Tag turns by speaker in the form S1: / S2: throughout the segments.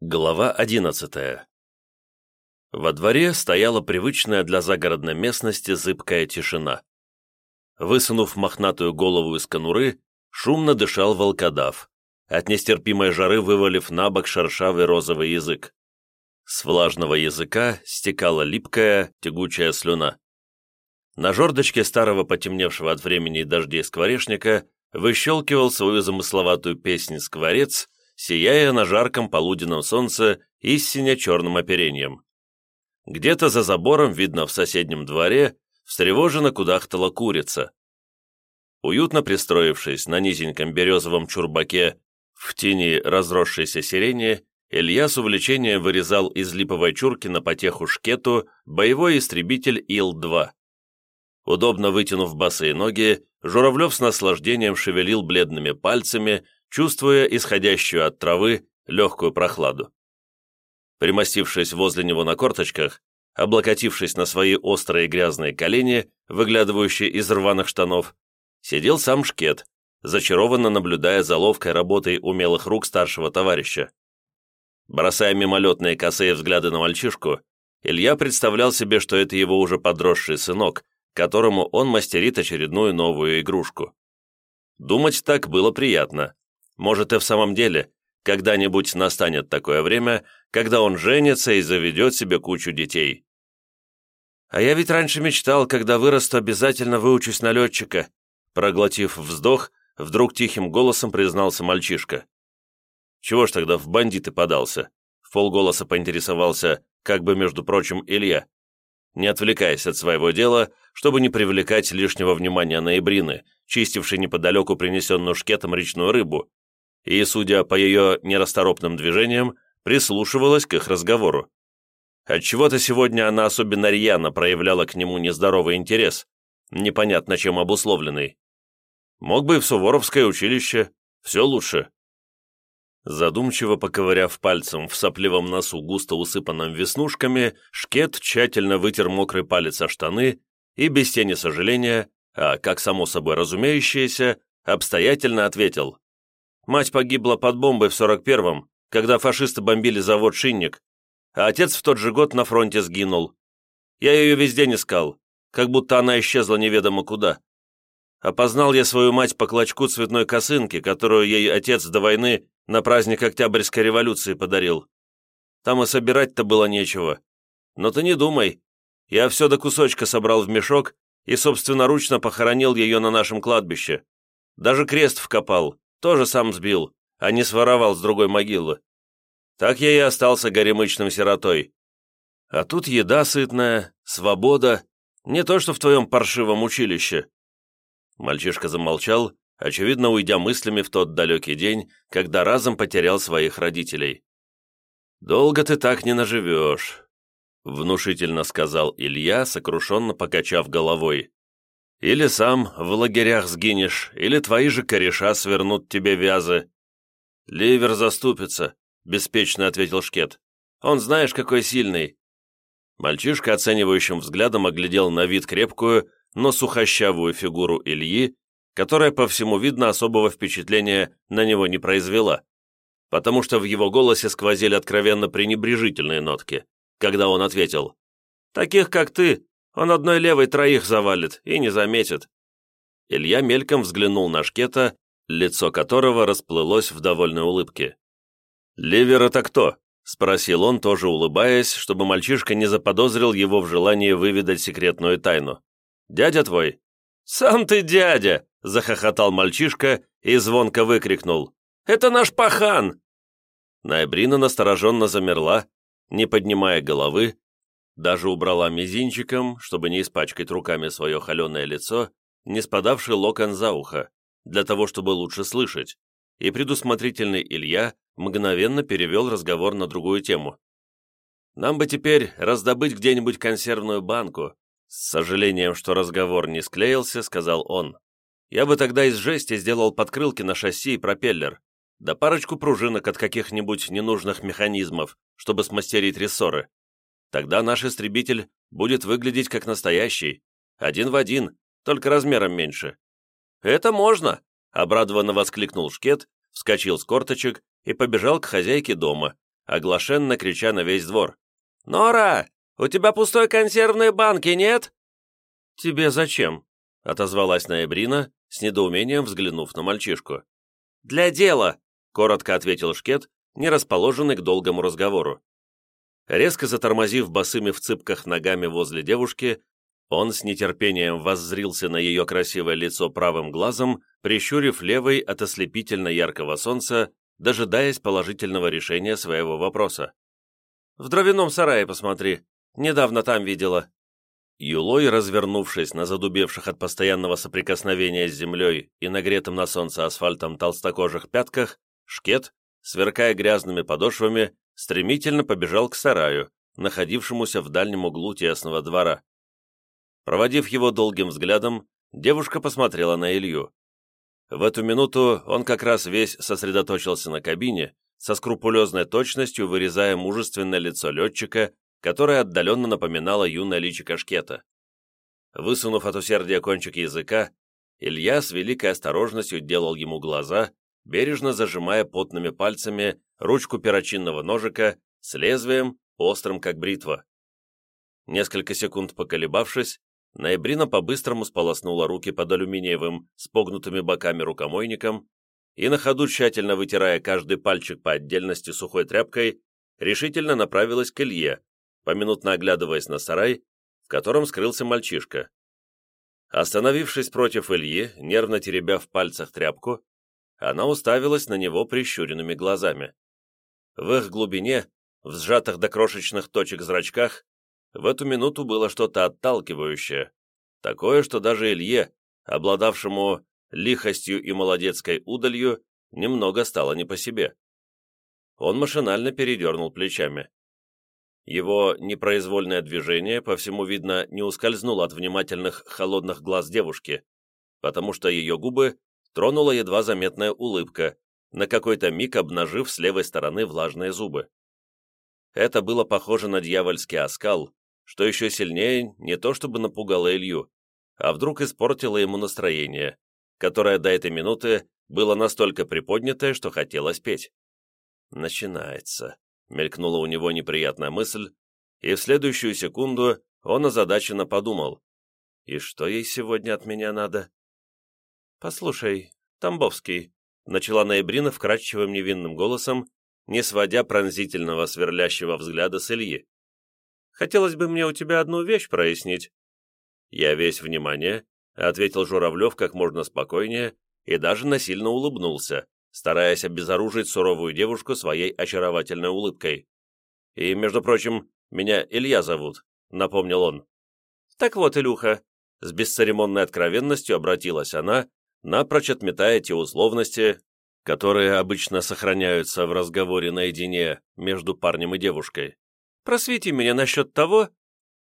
S1: Глава 11 Во дворе стояла привычная для загородной местности зыбкая тишина. Высунув мохнатую голову из конуры, шумно дышал волкодав, от нестерпимой жары вывалив на бок шершавый розовый язык. С влажного языка стекала липкая, тягучая слюна. На жердочке старого потемневшего от времени и дождей скворечника выщелкивал свою замысловатую песнь скворец, сияя на жарком полуденном солнце и сине-черным оперением. Где-то за забором, видно в соседнем дворе, встревоженно кудахтала курица. Уютно пристроившись на низеньком березовом чурбаке в тени разросшейся сирени, Илья с увлечением вырезал из липовой чурки на потеху шкету боевой истребитель Ил-2. Удобно вытянув босые ноги, Журавлев с наслаждением шевелил бледными пальцами, чувствуя исходящую от травы легкую прохладу. Примостившись возле него на корточках, облокотившись на свои острые грязные колени, выглядывающие из рваных штанов, сидел сам Шкет, зачарованно наблюдая за ловкой работой умелых рук старшего товарища. Бросая мимолетные косые взгляды на мальчишку, Илья представлял себе, что это его уже подросший сынок, которому он мастерит очередную новую игрушку. Думать так было приятно, может и в самом деле, когда-нибудь настанет такое время, когда он женится и заведет себе кучу детей. А я ведь раньше мечтал, когда вырасту, обязательно выучусь на летчика. Проглотив вздох, вдруг тихим голосом признался мальчишка. Чего ж тогда в бандиты подался? В полголоса поинтересовался, как бы, между прочим, Илья. Не отвлекаясь от своего дела, чтобы не привлекать лишнего внимания ноябрины, чистивший неподалеку принесенную шкетом речную рыбу, и, судя по ее нерасторопным движениям, прислушивалась к их разговору. Отчего-то сегодня она особенно рьяно проявляла к нему нездоровый интерес, непонятно чем обусловленный. Мог бы и в Суворовское училище, все лучше. Задумчиво поковыряв пальцем в сопливом носу, густо усыпанном веснушками, Шкет тщательно вытер мокрый палец о штаны и, без тени сожаления, а, как само собой разумеющееся, обстоятельно ответил. Мать погибла под бомбой в 41-м, когда фашисты бомбили завод «Шинник», а отец в тот же год на фронте сгинул. Я ее везде не искал, как будто она исчезла неведомо куда. Опознал я свою мать по клочку цветной косынки, которую ей отец до войны на праздник Октябрьской революции подарил. Там и собирать-то было нечего. Но ты не думай. Я все до кусочка собрал в мешок и собственноручно похоронил ее на нашем кладбище. Даже крест вкопал, тоже сам сбил, а не своровал с другой могилы. Так я и остался горемычным сиротой. А тут еда сытная, свобода, не то что в твоем паршивом училище». Мальчишка замолчал, очевидно, уйдя мыслями в тот далекий день, когда разом потерял своих родителей. «Долго ты так не наживешь», — внушительно сказал Илья, сокрушенно покачав головой. Или сам в лагерях сгинешь, или твои же кореша свернут тебе вязы». «Ливер заступится», — беспечно ответил Шкет. «Он знаешь, какой сильный». Мальчишка оценивающим взглядом оглядел на вид крепкую, но сухощавую фигуру Ильи, которая, по всему видно, особого впечатления на него не произвела, потому что в его голосе сквозили откровенно пренебрежительные нотки, когда он ответил «Таких, как ты, он одной левой троих завалит и не заметит». Илья мельком взглянул на Шкета, лицо которого расплылось в довольной улыбке. «Ливер это кто?» — спросил он, тоже улыбаясь, чтобы мальчишка не заподозрил его в желании выведать секретную тайну. «Дядя твой?» «Сам ты дядя!» — захохотал мальчишка и звонко выкрикнул. «Это наш пахан!» Найбрина настороженно замерла, не поднимая головы, даже убрала мизинчиком, чтобы не испачкать руками свое холеное лицо, не спадавший локон за ухо, для того, чтобы лучше слышать. И предусмотрительный Илья мгновенно перевел разговор на другую тему. «Нам бы теперь раздобыть где-нибудь консервную банку», с сожалением, что разговор не склеился, сказал он. «Я бы тогда из жести сделал подкрылки на шасси и пропеллер, да парочку пружинок от каких-нибудь ненужных механизмов, чтобы смастерить рессоры. Тогда наш истребитель будет выглядеть как настоящий, один в один, только размером меньше». «Это можно!» — обрадованно воскликнул Шкет, вскочил с корточек и побежал к хозяйке дома, оглашенно крича на весь двор. «Нора, у тебя пустой консервной банки нет?» «Тебе зачем?» — отозвалась Ноябрина, с недоумением взглянув на мальчишку. «Для дела!» — коротко ответил Шкет, не расположенный к долгому разговору. Резко затормозив босыми в цыпках ногами возле девушки, он с нетерпением воззрился на ее красивое лицо правым глазом, прищурив левый от ослепительно яркого солнца, дожидаясь положительного решения своего вопроса. «В дровяном сарае посмотри. Недавно там видела». Юлой, развернувшись на задубевших от постоянного соприкосновения с землей и нагретым на солнце асфальтом толстокожих пятках, шкет, сверкая грязными подошвами, стремительно побежал к сараю, находившемуся в дальнем углу тесного двора. Проводив его долгим взглядом, девушка посмотрела на Илью. В эту минуту он как раз весь сосредоточился на кабине, со скрупулезной точностью вырезая мужественное лицо летчика, которое отдаленно напоминало юное личико шкета. Высунув от усердия кончик языка, Илья с великой осторожностью делал ему глаза, бережно зажимая потными пальцами ручку перочинного ножика с лезвием, острым как бритва. Несколько секунд поколебавшись, Ноябрина по-быстрому сполоснула руки под алюминиевым, с погнутыми боками рукомойником и, на ходу тщательно вытирая каждый пальчик по отдельности сухой тряпкой, решительно направилась к Илье, поминутно оглядываясь на сарай, в котором скрылся мальчишка. Остановившись против Ильи, нервно теребя в пальцах тряпку, она уставилась на него прищуренными глазами. В их глубине, в сжатых до крошечных точек зрачках, в эту минуту было что-то отталкивающее, такое, что даже Илье, обладавшему лихостью и молодецкой удалью, немного стало не по себе. Он машинально передернул плечами. Его непроизвольное движение, по всему видно, не ускользнуло от внимательных холодных глаз девушки, потому что ее губы тронула едва заметная улыбка, на какой-то миг обнажив с левой стороны влажные зубы. Это было похоже на дьявольский оскал, что еще сильнее не то чтобы напугало Илью, а вдруг испортило ему настроение, которое до этой минуты было настолько приподнятое, что хотелось петь. «Начинается», — мелькнула у него неприятная мысль, и в следующую секунду он озадаченно подумал. «И что ей сегодня от меня надо?» «Послушай, Тамбовский, начала Ноябрина вкрадчивым невинным голосом, не сводя пронзительного сверлящего взгляда с Ильи. «Хотелось бы мне у тебя одну вещь прояснить». «Я весь внимание», — ответил Журавлев как можно спокойнее и даже насильно улыбнулся, стараясь обезоружить суровую девушку своей очаровательной улыбкой. «И, между прочим, меня Илья зовут», — напомнил он. «Так вот, Илюха», — с бесцеремонной откровенностью обратилась она, напрочь отметая те условности, которые обычно сохраняются в разговоре наедине между парнем и девушкой. «Просвети меня насчет того,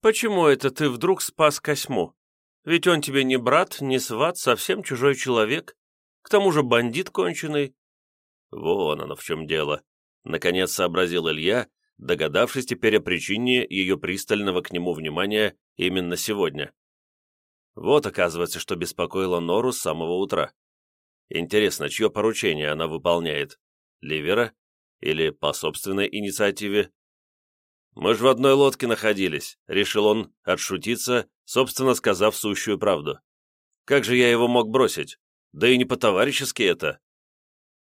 S1: почему это ты вдруг спас Косьму? Ведь он тебе не брат, не сват, совсем чужой человек, к тому же бандит конченый». «Вон оно в чем дело», — наконец сообразил Илья, догадавшись теперь о причине ее пристального к нему внимания именно сегодня. Вот, оказывается, что беспокоило Нору с самого утра. Интересно, чье поручение она выполняет? Ливера? Или по собственной инициативе? «Мы же в одной лодке находились», — решил он отшутиться, собственно сказав сущую правду. «Как же я его мог бросить? Да и не по-товарищески это».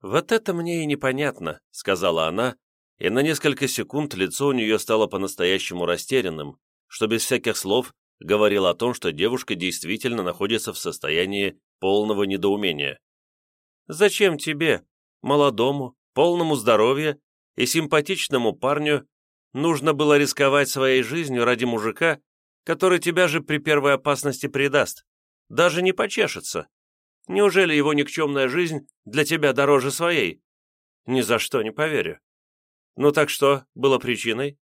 S1: «Вот это мне и непонятно», — сказала она, и на несколько секунд лицо у нее стало по-настоящему растерянным, что без всяких слов говорил о том, что девушка действительно находится в состоянии полного недоумения. «Зачем тебе, молодому, полному здоровья и симпатичному парню, нужно было рисковать своей жизнью ради мужика, который тебя же при первой опасности предаст, даже не почешется? Неужели его никчемная жизнь для тебя дороже своей? Ни за что не поверю». «Ну так что, было причиной?»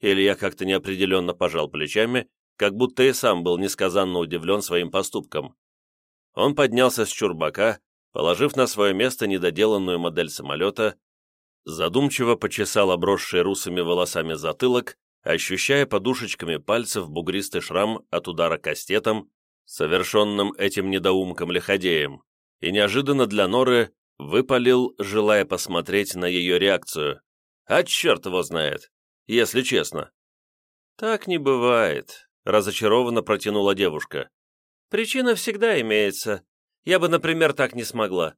S1: Илья как-то неопределенно пожал плечами как будто и сам был несказанно удивлен своим поступком. Он поднялся с чурбака, положив на свое место недоделанную модель самолета, задумчиво почесал обросший русыми волосами затылок, ощущая подушечками пальцев бугристый шрам от удара кастетом, совершенным этим недоумком-лиходеем, и неожиданно для Норы выпалил, желая посмотреть на ее реакцию. «А черт его знает, если честно!» «Так не бывает», разочарованно протянула девушка. «Причина всегда имеется. Я бы, например, так не смогла.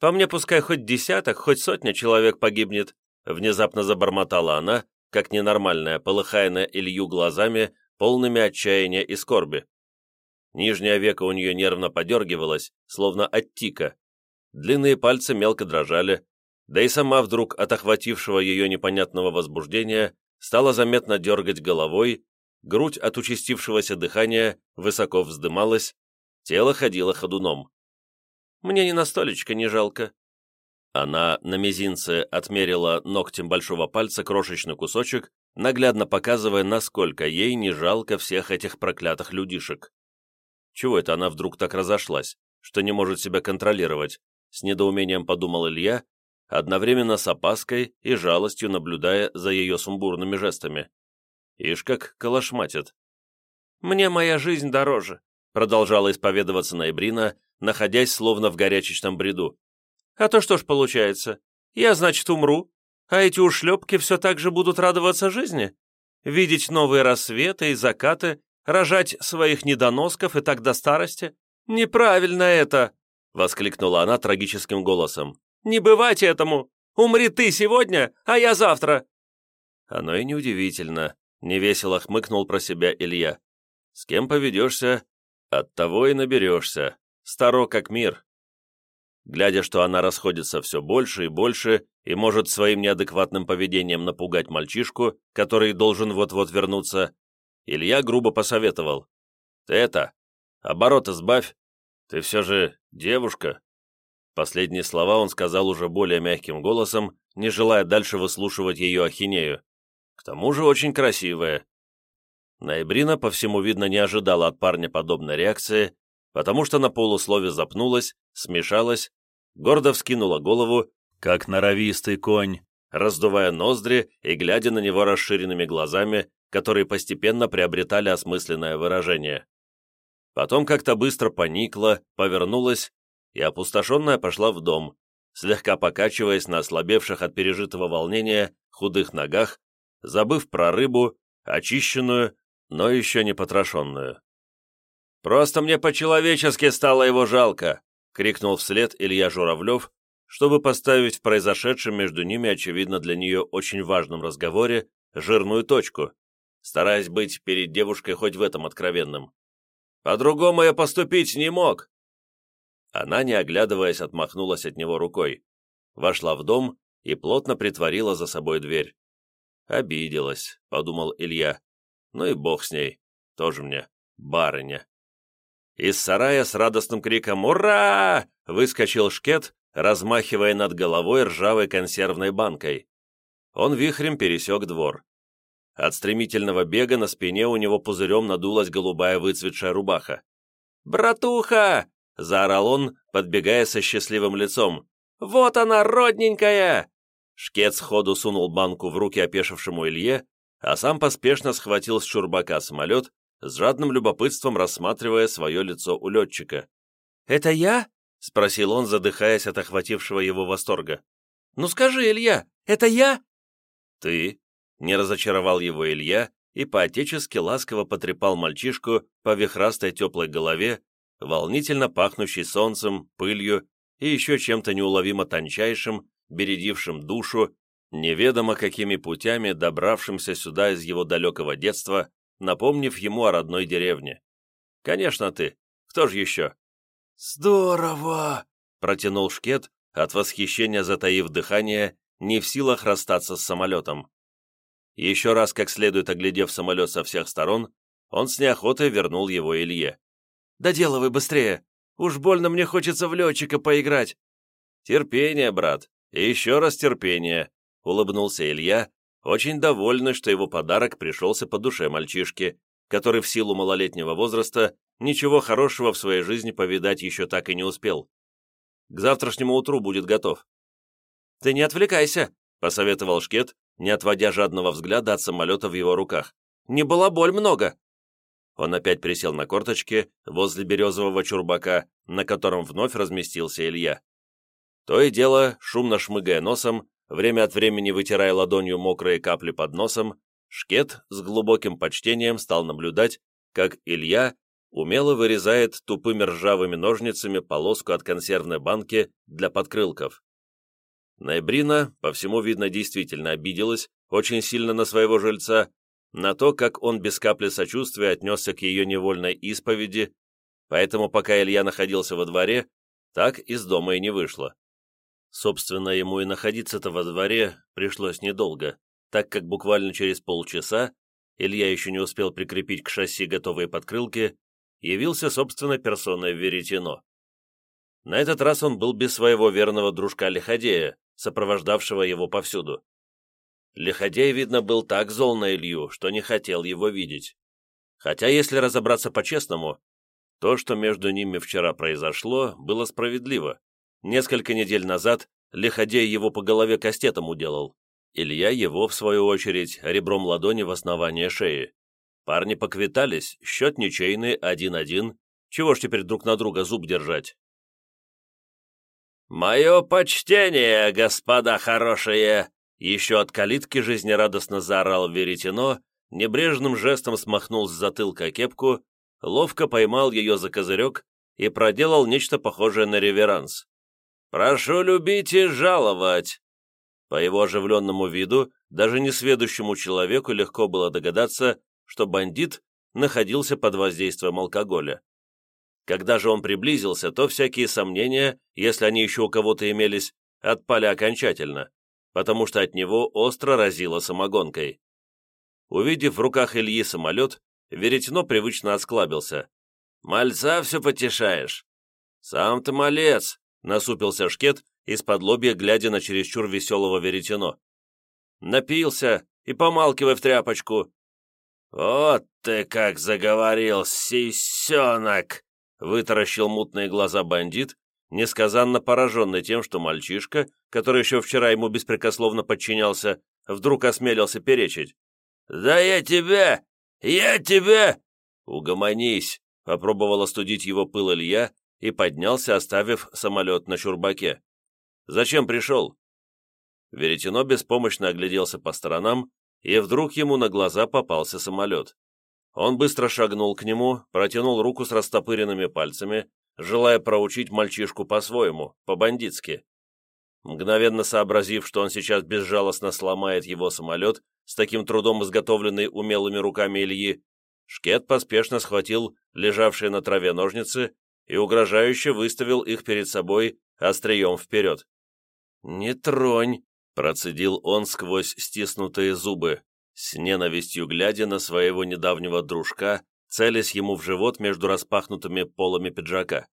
S1: По мне пускай хоть десяток, хоть сотня человек погибнет», внезапно забормотала она, как ненормальная, полыхая на Илью глазами, полными отчаяния и скорби. Нижняя века у нее нервно подергивалась, словно от тика. Длинные пальцы мелко дрожали, да и сама вдруг от охватившего ее непонятного возбуждения стала заметно дергать головой грудь от участившегося дыхания высоко вздымалась, тело ходило ходуном. «Мне ни на столечко не жалко». Она на мизинце отмерила ногтем большого пальца крошечный кусочек, наглядно показывая, насколько ей не жалко всех этих проклятых людишек. Чего это она вдруг так разошлась, что не может себя контролировать, с недоумением подумал Илья, одновременно с опаской и жалостью наблюдая за ее сумбурными жестами. Ишь как калашматят. «Мне моя жизнь дороже», — продолжала исповедоваться Найбрина, находясь словно в горячечном бреду. «А то что ж получается? Я, значит, умру, а эти ушлепки все так же будут радоваться жизни? Видеть новые рассветы и закаты, рожать своих недоносков и так до старости? Неправильно это!» — воскликнула она трагическим голосом. «Не бывать этому! Умри ты сегодня, а я завтра!» Оно и неудивительно. Невесело хмыкнул про себя Илья. «С кем поведешься, от того и наберешься. Старо как мир». Глядя, что она расходится все больше и больше и может своим неадекватным поведением напугать мальчишку, который должен вот-вот вернуться, Илья грубо посоветовал. «Ты это, оборот избавь, ты все же девушка». Последние слова он сказал уже более мягким голосом, не желая дальше выслушивать ее ахинею. К тому же очень красивая. Ноябрина, по всему видно, не ожидала от парня подобной реакции, потому что на полуслове запнулась, смешалась, гордо вскинула голову, как норовистый конь, раздувая ноздри и глядя на него расширенными глазами, которые постепенно приобретали осмысленное выражение. Потом как-то быстро поникла, повернулась и опустошенная пошла в дом, слегка покачиваясь на ослабевших от пережитого волнения худых ногах забыв про рыбу, очищенную, но еще не потрошенную. «Просто мне по-человечески стало его жалко!» — крикнул вслед Илья Журавлев, чтобы поставить в произошедшем между ними, очевидно, для нее очень важном разговоре, жирную точку, стараясь быть перед девушкой хоть в этом откровенным. «По-другому я поступить не мог!» Она, не оглядываясь, отмахнулась от него рукой, вошла в дом и плотно притворила за собой дверь. «Обиделась», — подумал Илья. «Ну и бог с ней. Тоже мне барыня». Из сарая с радостным криком «Ура!» выскочил шкет, размахивая над головой ржавой консервной банкой. Он вихрем пересек двор. От стремительного бега на спине у него пузырем надулась голубая выцветшая рубаха. «Братуха!» — заорал он, подбегая со счастливым лицом. «Вот она, родненькая!» Шкет сходу сунул банку в руки опешившему Илье, а сам поспешно схватил с чурбака самолет, с жадным любопытством рассматривая свое лицо у летчика. «Это я?» — спросил он, задыхаясь от охватившего его восторга. «Ну скажи, Илья, это я?» «Ты?» — не разочаровал его Илья и поотечески ласково потрепал мальчишку по вихрастой теплой голове, волнительно пахнущей солнцем, пылью и еще чем-то неуловимо тончайшим, бередившим душу, неведомо какими путями добравшимся сюда из его далекого детства, напомнив ему о родной деревне. «Конечно ты. Кто же еще?» «Здорово!» — протянул Шкет, от восхищения затаив дыхание, не в силах расстаться с самолетом. Еще раз как следует оглядев самолет со всех сторон, он с неохотой вернул его Илье. «Доделывай быстрее! Уж больно мне хочется в летчика поиграть!» «Терпение, брат!» Еще раз терпение», — улыбнулся Илья, очень довольный, что его подарок пришелся по душе мальчишке, который в силу малолетнего возраста ничего хорошего в своей жизни повидать еще так и не успел. К завтрашнему утру будет готов. «Ты не отвлекайся», — посоветовал Шкет, не отводя жадного взгляда от самолета в его руках. «Не балаболь много». Он опять присел на корточки возле березового чурбака, на котором вновь разместился Илья. То и дело, шумно шмыгая носом, время от времени вытирая ладонью мокрые капли под носом, Шкет с глубоким почтением стал наблюдать, как Илья умело вырезает тупыми ржавыми ножницами полоску от консервной банки для подкрылков. Найбрина, по всему видно, действительно обиделась очень сильно на своего жильца, на то, как он без капли сочувствия отнесся к ее невольной исповеди, поэтому пока Илья находился во дворе, так из дома и не вышло. Собственно, ему и находиться-то во дворе пришлось недолго, так как буквально через полчаса Илья еще не успел прикрепить к шасси готовые подкрылки, явился, собственно, персоной Веретено. На этот раз он был без своего верного дружка-лиходея, сопровождавшего его повсюду. Лиходей, видно, был так зол на Илью, что не хотел его видеть. Хотя, если разобраться по-честному, то, что между ними вчера произошло, было справедливо. Несколько недель назад Лиходей его по голове кастетом уделал. Илья его, в свою очередь, ребром ладони в основание шеи. Парни поквитались, счет ничейный, один-один. Чего ж теперь друг на друга зуб держать? «Мое почтение, господа хорошие!» Еще от калитки жизнерадостно заорал Веретено, небрежным жестом смахнул с затылка кепку, ловко поймал ее за козырек и проделал нечто похожее на реверанс. «Прошу любить и жаловать!» По его оживленному виду, даже несведущему человеку легко было догадаться, что бандит находился под воздействием алкоголя. Когда же он приблизился, то всякие сомнения, если они еще у кого-то имелись, отпали окончательно, потому что от него остро разило самогонкой. Увидев в руках Ильи самолет, Веретено привычно осклабился. «Мальца все потешаешь?» «Сам ты малец, Насупился шкет, из-под лобья глядя на чересчур веселого веретено. «Напился и помалкивай в тряпочку!» «Вот ты как заговорил, сисенок!» вытаращил мутные глаза бандит, несказанно пораженный тем, что мальчишка, который еще вчера ему беспрекословно подчинялся, вдруг осмелился перечить. «Да я тебя! Я тебя!» «Угомонись!» — попробовал остудить его пыл Илья, и поднялся, оставив самолет на чурбаке. «Зачем пришел?» Веретено беспомощно огляделся по сторонам, и вдруг ему на глаза попался самолет. Он быстро шагнул к нему, протянул руку с растопыренными пальцами, желая проучить мальчишку по-своему, по-бандитски. Мгновенно сообразив, что он сейчас безжалостно сломает его самолет, с таким трудом изготовленный умелыми руками Ильи, Шкет поспешно схватил лежавшие на траве ножницы и угрожающе выставил их перед собой острием вперед. «Не тронь!» – процедил он сквозь стиснутые зубы, с ненавистью глядя на своего недавнего дружка, целясь ему в живот между распахнутыми полами пиджака.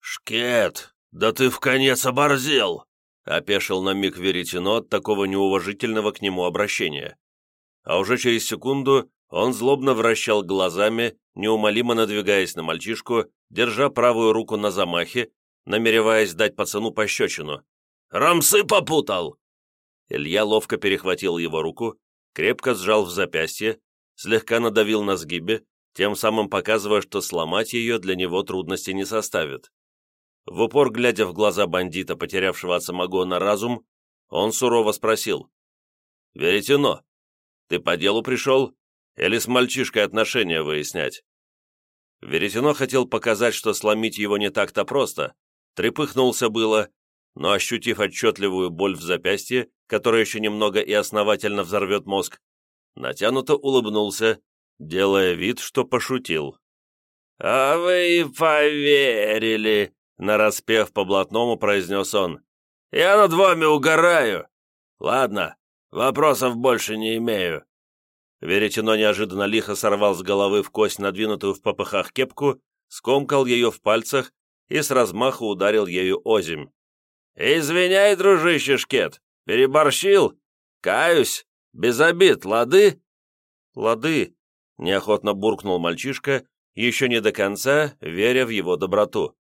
S1: «Шкет, да ты в конец оборзел!» – опешил на миг Веретено от такого неуважительного к нему обращения. А уже через секунду он злобно вращал глазами, неумолимо надвигаясь на мальчишку, держа правую руку на замахе, намереваясь дать пацану пощечину. «Рамсы попутал!» Илья ловко перехватил его руку, крепко сжал в запястье, слегка надавил на сгибе, тем самым показывая, что сломать ее для него трудности не составит. В упор, глядя в глаза бандита, потерявшего от самогона разум, он сурово спросил. «Веретено, ты по делу пришел или с мальчишкой отношения выяснять?» Веретено хотел показать, что сломить его не так-то просто. Трепыхнулся было, но, ощутив отчетливую боль в запястье, которая еще немного и основательно взорвет мозг, натянуто улыбнулся, делая вид, что пошутил. «А вы поверили!» — нараспев по блатному произнес он. «Я над вами угораю! Ладно, вопросов больше не имею. Веретено неожиданно лихо сорвал с головы в кость надвинутую в попыхах кепку, скомкал ее в пальцах и с размаху ударил ею озимь. «Извиняй, дружище Шкет, переборщил? Каюсь, без обид, лады?» «Лады», — неохотно буркнул мальчишка, еще не до конца веря в его доброту.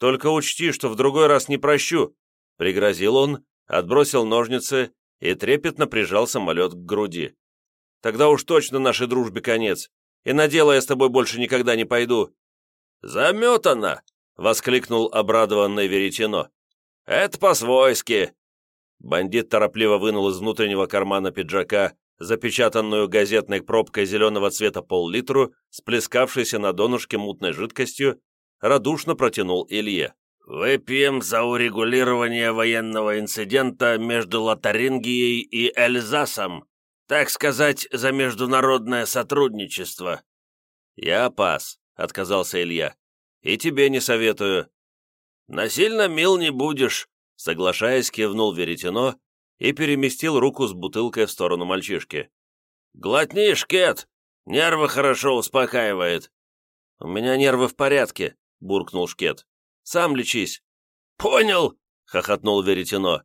S1: «Только учти, что в другой раз не прощу», — пригрозил он, отбросил ножницы и трепетно прижал самолет к груди. Тогда уж точно нашей дружбе конец, и на дело я с тобой больше никогда не пойду». Заметано, — воскликнул обрадованное Веретено. «Это по-свойски!» Бандит торопливо вынул из внутреннего кармана пиджака запечатанную газетной пробкой зеленого цвета пол-литру, сплескавшейся на донышке мутной жидкостью, радушно протянул Илье. «Выпьем за урегулирование военного инцидента между Лотарингией и Эльзасом», так сказать, за международное сотрудничество». «Я пас», — отказался Илья. «И тебе не советую». «Насильно мил не будешь», — соглашаясь, кивнул веретено и переместил руку с бутылкой в сторону мальчишки. «Глотни, шкет! Нервы хорошо успокаивает». «У меня нервы в порядке», — буркнул шкет. «Сам лечись». «Понял», — хохотнул веретено.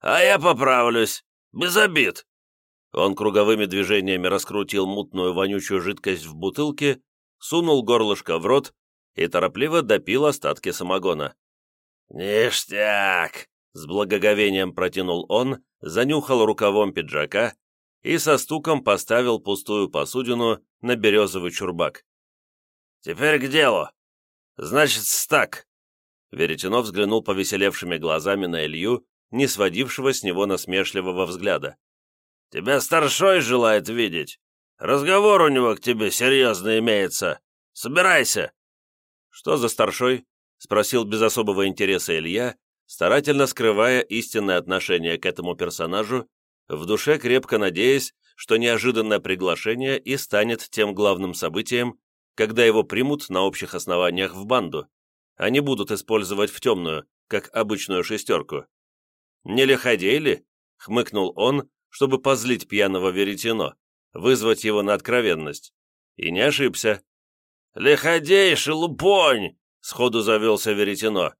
S1: «А я поправлюсь. Без обид». Он круговыми движениями раскрутил мутную вонючую жидкость в бутылке, сунул горлышко в рот и торопливо допил остатки самогона. «Ништяк!» — с благоговением протянул он, занюхал рукавом пиджака и со стуком поставил пустую посудину на березовый чурбак. «Теперь к делу. Значит, стак. Веретенов взглянул повеселевшими глазами на Илью, не сводившего с него насмешливого взгляда. Тебя старшой желает видеть. Разговор у него к тебе серьезно имеется. Собирайся!» «Что за старшой?» — спросил без особого интереса Илья, старательно скрывая истинное отношение к этому персонажу, в душе крепко надеясь, что неожиданное приглашение и станет тем главным событием, когда его примут на общих основаниях в банду, а не будут использовать в темную, как обычную шестерку. «Не лиходей ли?» — хмыкнул он, чтобы позлить пьяного веретено, вызвать его на откровенность. И не ошибся. «Лиходей, шелупонь!» — сходу завелся веретено.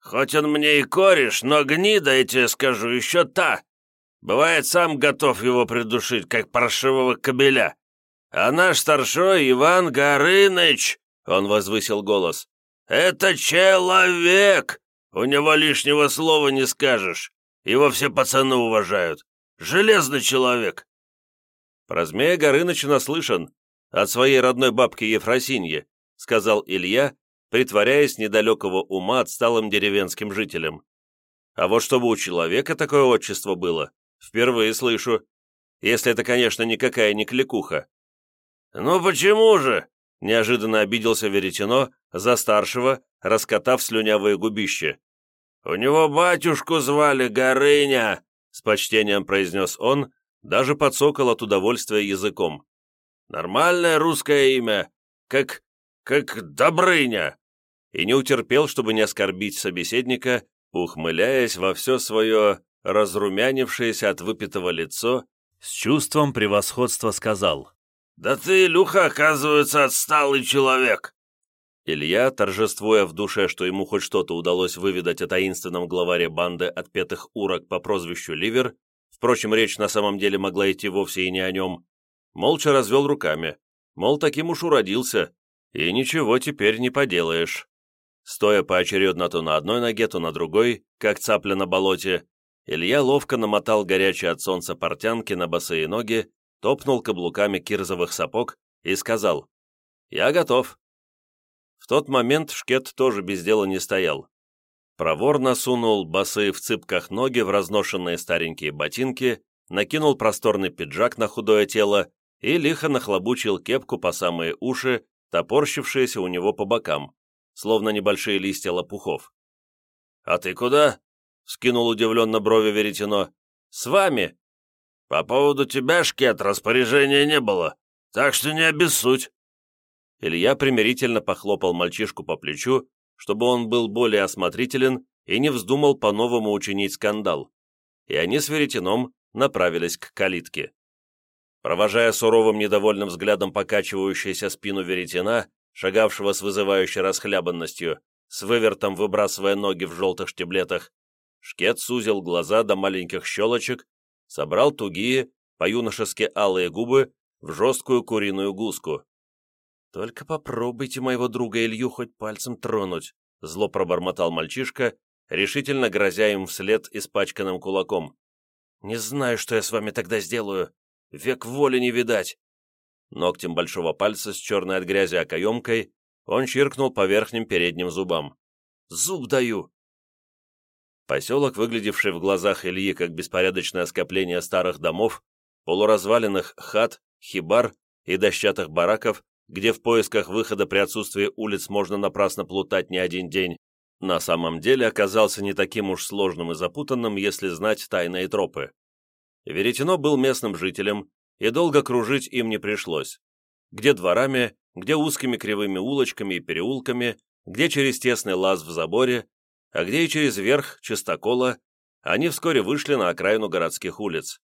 S1: «Хоть он мне и кореш, но гнида, я тебе скажу, еще та. Бывает, сам готов его придушить, как паршивого кобеля. А наш старшой Иван Горыныч!» — он возвысил голос. «Это человек! У него лишнего слова не скажешь. Его все пацаны уважают. Железный человек!» «Про змея Горыныча наслышан от своей родной бабки Ефросиньи», сказал Илья, притворяясь недалекого ума отсталым деревенским жителем. «А вот чтобы у человека такое отчество было, впервые слышу. Если это, конечно, никакая не кликуха». «Ну почему же?» – неожиданно обиделся Веретено за старшего, раскатав слюнявые губище. «У него батюшку звали Горыня, с почтением произнес он, даже подсокол от удовольствия языком. «Нормальное русское имя, как... как Добрыня!» И не утерпел, чтобы не оскорбить собеседника, ухмыляясь во все свое разрумянившееся от выпитого лицо, с чувством превосходства сказал. «Да ты, Люха, оказывается, отсталый человек!» Илья, торжествуя в душе, что ему хоть что-то удалось выведать о таинственном главаре банды отпетых урок по прозвищу Ливер, впрочем, речь на самом деле могла идти вовсе и не о нем, молча развел руками, мол, таким уж уродился, и ничего теперь не поделаешь. Стоя поочередно то на одной ноге, то на другой, как цапля на болоте, Илья ловко намотал горячие от солнца портянки на босые ноги, топнул каблуками кирзовых сапог и сказал «Я готов». В тот момент Шкет тоже без дела не стоял. Проворно сунул босые в цыпках ноги в разношенные старенькие ботинки, накинул просторный пиджак на худое тело и лихо нахлобучил кепку по самые уши, топорщившиеся у него по бокам, словно небольшие листья лопухов. «А ты куда?» — скинул удивленно брови Веретено. «С вами!» «По поводу тебя, Шкет, распоряжения не было, так что не обессудь!» Илья примирительно похлопал мальчишку по плечу, чтобы он был более осмотрителен и не вздумал по-новому учинить скандал. И они с веретеном направились к калитке. Провожая суровым недовольным взглядом покачивающуюся спину веретена, шагавшего с вызывающей расхлябанностью, с вывертом выбрасывая ноги в желтых штиблетах, Шкет сузил глаза до маленьких щелочек, собрал тугие, по-юношески алые губы в жесткую куриную гуску. «Только попробуйте моего друга Илью хоть пальцем тронуть», — зло пробормотал мальчишка, решительно грозя им вслед испачканным кулаком. «Не знаю, что я с вами тогда сделаю. Век воли не видать». Ногтем большого пальца с черной от грязи окоемкой он чиркнул по верхним передним зубам. «Зуб даю!» Поселок, выглядевший в глазах Ильи как беспорядочное скопление старых домов, полуразваленных хат, хибар и дощатых бараков, где в поисках выхода при отсутствии улиц можно напрасно плутать не один день, на самом деле оказался не таким уж сложным и запутанным, если знать тайные тропы. Веретено был местным жителем, и долго кружить им не пришлось. Где дворами, где узкими кривыми улочками и переулками, где через тесный лаз в заборе, а где и через верх чистокола, они вскоре вышли на окраину городских улиц.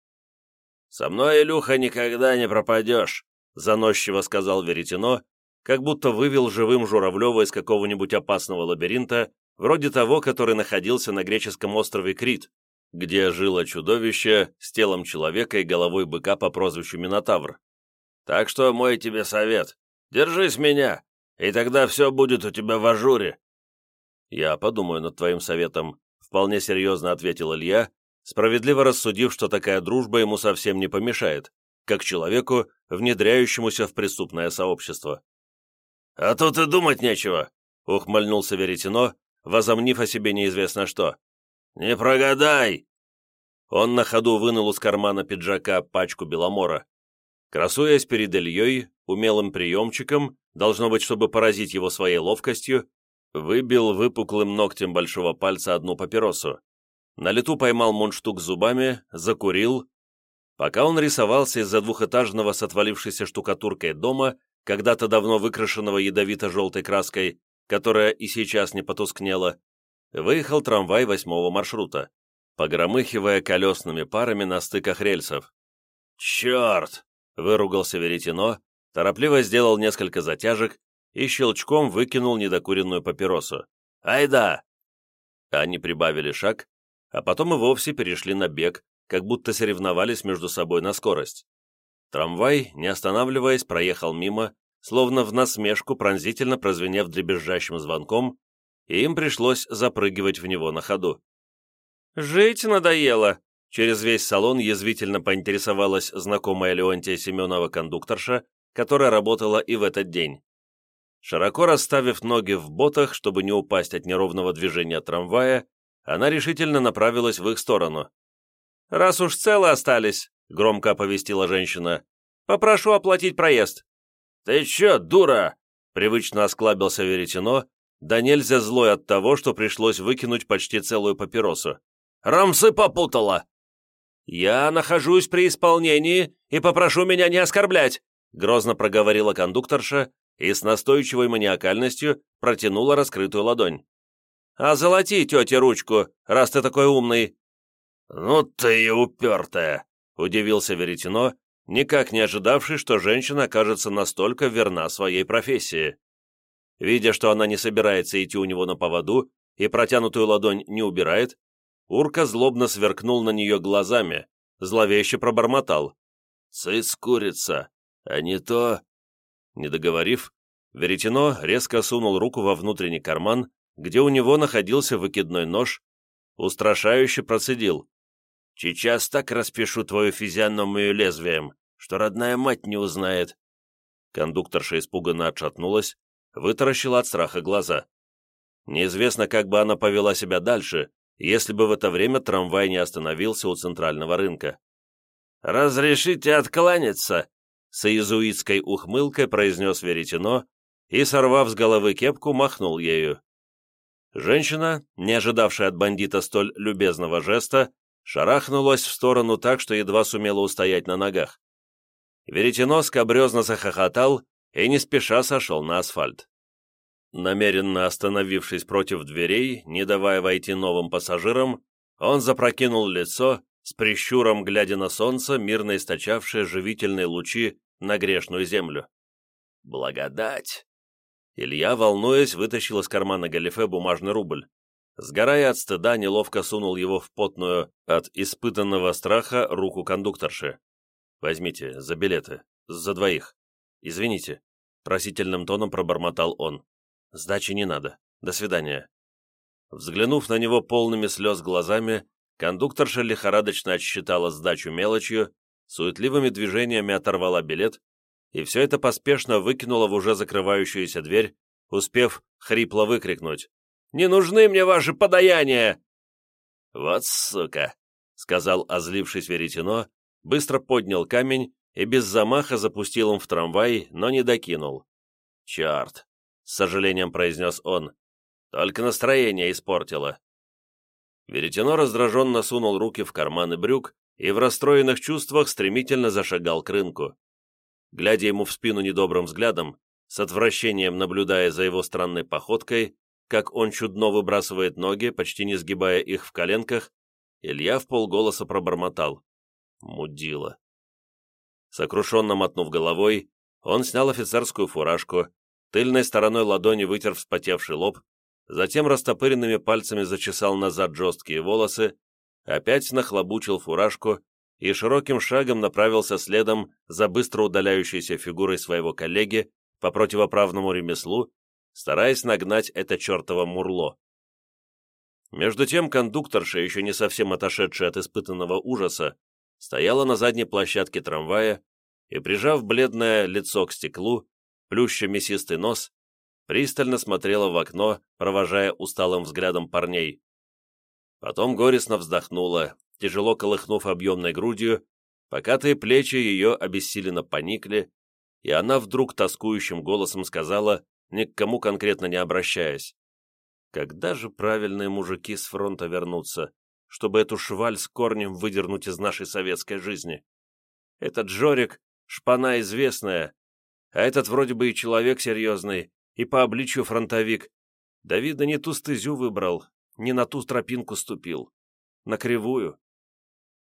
S1: «Со мной, Илюха, никогда не пропадешь», заносчиво сказал Веретено, как будто вывел живым Журавлева из какого-нибудь опасного лабиринта, вроде того, который находился на греческом острове Крит, где жило чудовище с телом человека и головой быка по прозвищу Минотавр. «Так что мой тебе совет. Держись меня, и тогда все будет у тебя в ажуре». «Я подумаю над твоим советом», — вполне серьезно ответил Илья, справедливо рассудив, что такая дружба ему совсем не помешает, как человеку, внедряющемуся в преступное сообщество. «А тут и думать нечего», — ухмыльнулся Веретено, возомнив о себе неизвестно что. «Не прогадай!» Он на ходу вынул из кармана пиджака пачку беломора. Красуясь перед Ильей, умелым приемчиком, должно быть, чтобы поразить его своей ловкостью, выбил выпуклым ногтем большого пальца одну папиросу. На лету поймал мундштук зубами, закурил, Пока он рисовался из-за двухэтажного с отвалившейся штукатуркой дома, когда-то давно выкрашенного ядовито-желтой краской, которая и сейчас не потускнела, выехал трамвай восьмого маршрута, погромыхивая колесными парами на стыках рельсов. «Черт!» — выругался Веретено, торопливо сделал несколько затяжек и щелчком выкинул недокуренную папиросу. «Ай да!» Они прибавили шаг, а потом и вовсе перешли на бег, как будто соревновались между собой на скорость. Трамвай, не останавливаясь, проехал мимо, словно в насмешку пронзительно прозвенев дребезжащим звонком, и им пришлось запрыгивать в него на ходу. «Жить надоело!» Через весь салон язвительно поинтересовалась знакомая Леонтия Семенова кондукторша, которая работала и в этот день. Широко расставив ноги в ботах, чтобы не упасть от неровного движения трамвая, она решительно направилась в их сторону. «Раз уж целы остались», — громко оповестила женщина, — «попрошу оплатить проезд». «Ты чё, дура?» — привычно осклабился Веретено, да нельзя злой от того, что пришлось выкинуть почти целую папиросу. «Рамсы попутала!» «Я нахожусь при исполнении и попрошу меня не оскорблять», — грозно проговорила кондукторша и с настойчивой маниакальностью протянула раскрытую ладонь. «А золоти тете ручку, раз ты такой умный, «Ну ты и упертая!» — удивился Веретено, никак не ожидавший, что женщина окажется настолько верна своей профессии. Видя, что она не собирается идти у него на поводу и протянутую ладонь не убирает, Урка злобно сверкнул на нее глазами, зловеще пробормотал. «Цыц, курица, а не то...» Не договорив, Веретено резко сунул руку во внутренний карман, где у него находился выкидной нож, устрашающе процедил. Сейчас так распишу твою физиономию лезвием, что родная мать не узнает». Кондукторша испуганно отшатнулась, вытаращила от страха глаза. Неизвестно, как бы она повела себя дальше, если бы в это время трамвай не остановился у центрального рынка. «Разрешите откланяться!» С иезуитской ухмылкой произнес веретено и, сорвав с головы кепку, махнул ею. Женщина, не ожидавшая от бандита столь любезного жеста, шарахнулась в сторону так, что едва сумела устоять на ногах. Веретено скобрезно захохотал и не спеша сошел на асфальт. Намеренно остановившись против дверей, не давая войти новым пассажирам, он запрокинул лицо, с прищуром глядя на солнце, мирно источавшее живительные лучи на грешную землю. «Благодать!» Илья, волнуясь, вытащил из кармана галифе бумажный рубль. Сгорая от стыда, неловко сунул его в потную от испытанного страха руку кондукторши. «Возьмите, за билеты. За двоих. Извините». Просительным тоном пробормотал он. «Сдачи не надо. До свидания». Взглянув на него полными слез глазами, кондукторша лихорадочно отсчитала сдачу мелочью, суетливыми движениями оторвала билет, и все это поспешно выкинула в уже закрывающуюся дверь, успев хрипло выкрикнуть не нужны мне ваши подаяния!» «Вот сука!» — сказал, озлившись веретено, быстро поднял камень и без замаха запустил им в трамвай, но не докинул. «Черт!» — с сожалением произнес он. «Только настроение испортило». Веретено раздраженно сунул руки в карманы брюк и в расстроенных чувствах стремительно зашагал к рынку. Глядя ему в спину недобрым взглядом, с отвращением наблюдая за его странной походкой, как он чудно выбрасывает ноги, почти не сгибая их в коленках, Илья в полголоса пробормотал. Мудила. Сокрушенно мотнув головой, он снял офицерскую фуражку, тыльной стороной ладони вытер вспотевший лоб, затем растопыренными пальцами зачесал назад жесткие волосы, опять нахлобучил фуражку и широким шагом направился следом за быстро удаляющейся фигурой своего коллеги по противоправному ремеслу стараясь нагнать это чертово мурло. Между тем кондукторша, еще не совсем отошедшая от испытанного ужаса, стояла на задней площадке трамвая и, прижав бледное лицо к стеклу, плюща мясистый нос, пристально смотрела в окно, провожая усталым взглядом парней. Потом горестно вздохнула, тяжело колыхнув объемной грудью, покатые плечи ее обессиленно поникли, и она вдруг тоскующим голосом сказала, ни к кому конкретно не обращаясь. Когда же правильные мужики с фронта вернутся, чтобы эту шваль с корнем выдернуть из нашей советской жизни? Этот Жорик — шпана известная, а этот вроде бы и человек серьезный, и по обличью фронтовик. Да, видно, не ту стезю выбрал, не на ту тропинку ступил. На кривую.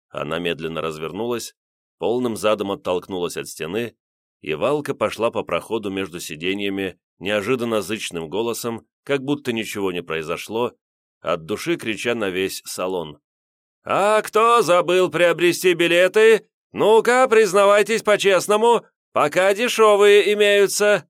S1: Она медленно развернулась, полным задом оттолкнулась от стены, и валка пошла по проходу между сиденьями, неожиданно зычным голосом, как будто ничего не произошло, от души крича на весь салон. «А кто забыл приобрести билеты? Ну-ка, признавайтесь по-честному, пока дешевые имеются!»